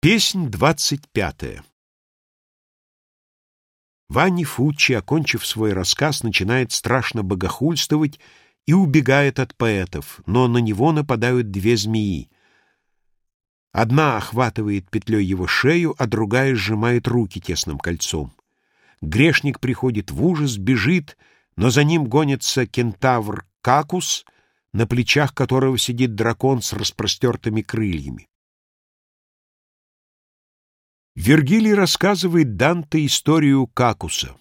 Песнь двадцать пятая Ванни Фуччи, окончив свой рассказ, начинает страшно богохульствовать и убегает от поэтов, но на него нападают две змеи. Одна охватывает петлей его шею, а другая сжимает руки тесным кольцом. Грешник приходит в ужас, бежит, но за ним гонится кентавр Какус, на плечах которого сидит дракон с распростертыми крыльями. Вергилий рассказывает Данте историю Какуса.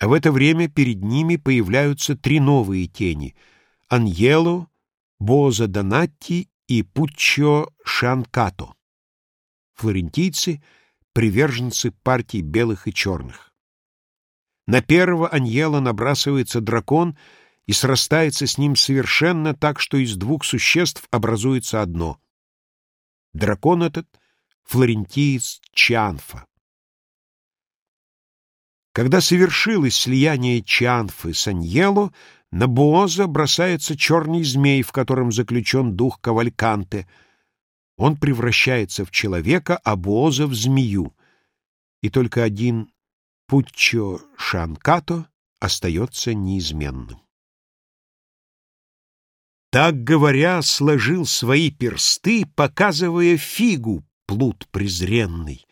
А в это время перед ними появляются три новые тени — Аньело, Боза Донатти и Пуччо Шанкато. Флорентийцы — приверженцы партий белых и черных. На первого Аньело набрасывается дракон и срастается с ним совершенно так, что из двух существ образуется одно. Дракон этот — флорентиец Чанфа. Когда совершилось слияние Чанфы с Аньело, на Буоза бросается черный змей, в котором заключен дух Кавальканте. Он превращается в человека, а Буоза — в змею. И только один Пуччо Шанкато остается неизменным. Так говоря, сложил свои персты, показывая фигу, плут презренный,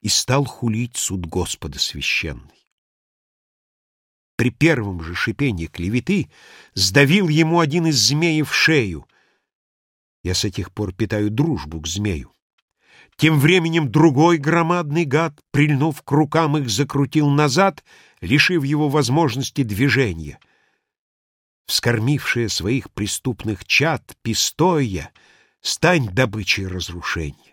и стал хулить суд Господа священный. При первом же шипении клеветы сдавил ему один из змеев шею. Я с этих пор питаю дружбу к змею. Тем временем другой громадный гад, прильнув к рукам их, закрутил назад, лишив его возможности движения. Вскормившая своих преступных чад, пистоя, стань добычей разрушения.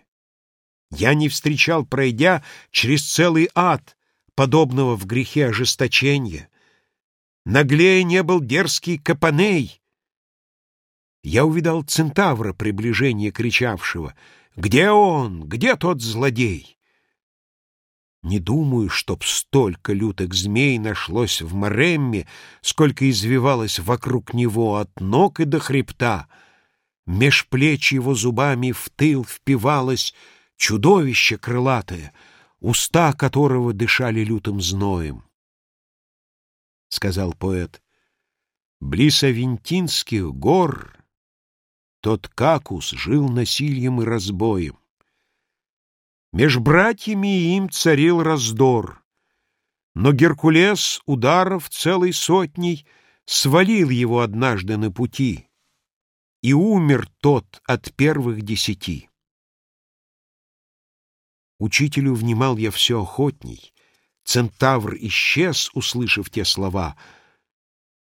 Я не встречал, пройдя через целый ад, подобного в грехе ожесточения. Наглее не был дерзкий Капаней. Я увидал центавра приближение кричавшего. «Где он? Где тот злодей?» Не думаю, чтоб столько лютых змей нашлось в Маремме, сколько извивалось вокруг него от ног и до хребта. Меж плеч его зубами в тыл впивалось — чудовище крылатое, уста которого дышали лютым зноем. Сказал поэт, близ Авентинских гор тот Какус жил насильем и разбоем. Меж братьями им царил раздор, но Геркулес ударов целой сотней свалил его однажды на пути, и умер тот от первых десяти. Учителю внимал я все охотней. Центавр исчез, услышав те слова.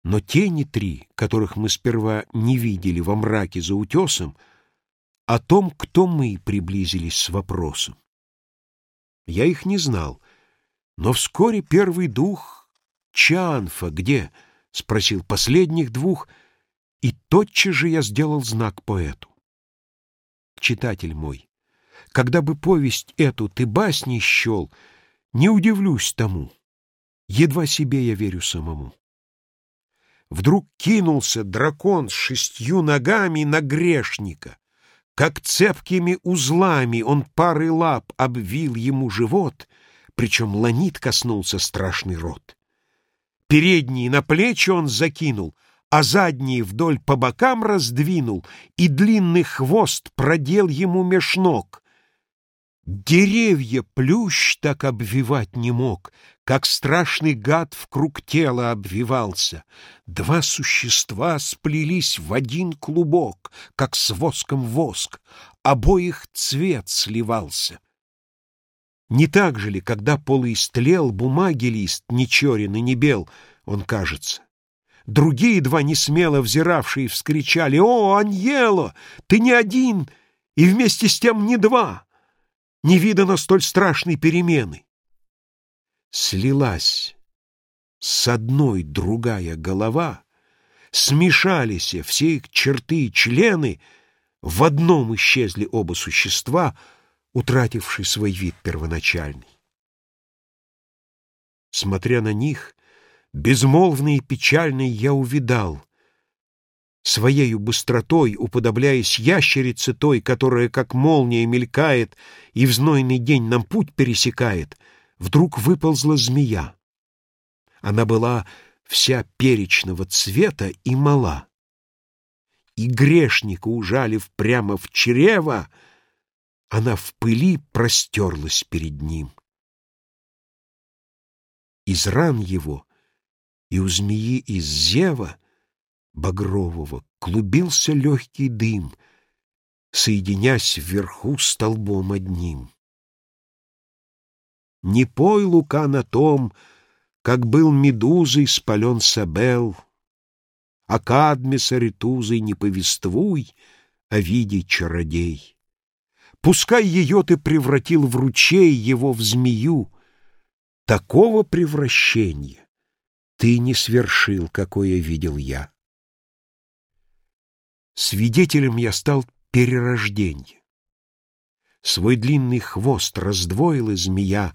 Но тени три, которых мы сперва не видели во мраке за утесом, о том, кто мы, приблизились с вопросом. Я их не знал, но вскоре первый дух Чанфа где? — спросил последних двух, и тотчас же я сделал знак поэту. Читатель мой, когда бы повесть эту ты басней счел, не удивлюсь тому. Едва себе я верю самому. Вдруг кинулся дракон с шестью ногами на грешника. Как цепкими узлами он парой лап обвил ему живот, причем ланит коснулся страшный рот. Передние на плечи он закинул, а задние вдоль по бокам раздвинул, и длинный хвост продел ему меж ног, Деревья плющ так обвивать не мог, Как страшный гад в круг тела обвивался. Два существа сплелись в один клубок, Как с воском воск, обоих цвет сливался. Не так же ли, когда полуистлел бумаги лист, не черен и не бел, он кажется? Другие два несмело взиравшие вскричали «О, Аньело, ты не один, и вместе с тем не два!» Не видано столь страшной перемены. Слилась с одной другая голова, смешались все их черты и члены, в одном исчезли оба существа, утратившие свой вид первоначальный. Смотря на них, безмолвный и печальный, я увидал, своею быстротой, уподобляясь ящерице той, которая, как молния, мелькает и в знойный день нам путь пересекает, вдруг выползла змея. Она была вся перечного цвета и мала. И грешника, ужалив прямо в чрево, она в пыли простерлась перед ним. Из ран его и у змеи из зева — багрового клубился легкий дым, соединясь вверху столбом одним. Не пой, Лука, на том, как был медузой спален Сабел, а Кадмеса ретузой не повествуй о виде чародей. Пускай ее ты превратил в ручей, его в змею, такого превращения ты не свершил, какое видел я. Свидетелем я стал перерождения. Свой длинный хвост раздвоила змея,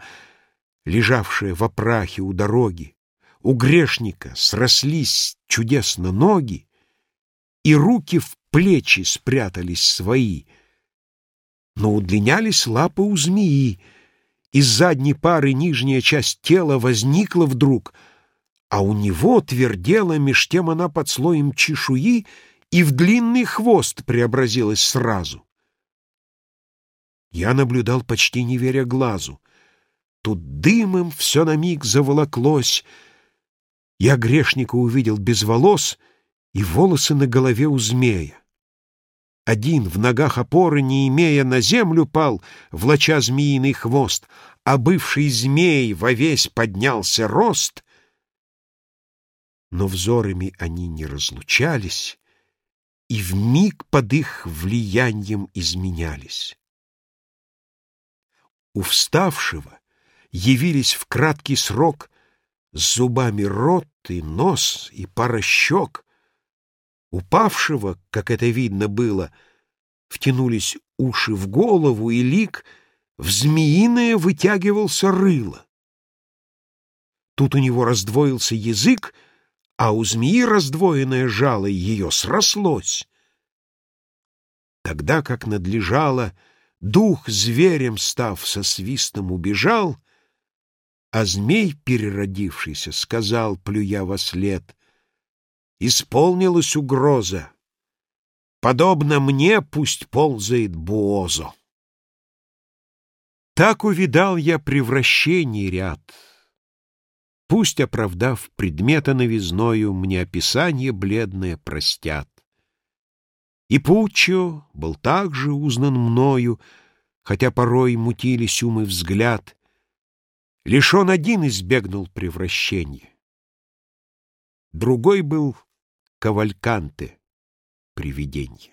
лежавшая в опрахе у дороги. У грешника срослись чудесно ноги, и руки в плечи спрятались свои. Но удлинялись лапы у змеи, из задней пары нижняя часть тела возникла вдруг, а у него твердела, меж тем она под слоем чешуи — и в длинный хвост преобразилась сразу. Я наблюдал, почти не веря глазу. Тут дымом все на миг заволоклось. Я грешника увидел без волос и волосы на голове у змея. Один, в ногах опоры не имея, на землю пал, влача змеиный хвост, а бывший змей во весь поднялся рост. Но взорами они не разлучались, и в миг под их влиянием изменялись. У вставшего явились в краткий срок с зубами рот и нос и пара щек. Упавшего, как это видно было, втянулись уши в голову, и лик в змеиное вытягивался рыло. Тут у него раздвоился язык, а у змеи раздвоенное жало ее срослось. Тогда, как надлежало, дух зверем став со свистом убежал, а змей, переродившийся, сказал, плюя во след, «Исполнилась угроза. Подобно мне пусть ползает Буозо». Так увидал я превращений ряд — Пусть, оправдав предмета новизною, Мне описание бледное простят. И Пуччо был также узнан мною, Хотя порой мутились ум и взгляд. Лишь он один избегнул превращения. Другой был Кавальканте, привиденье.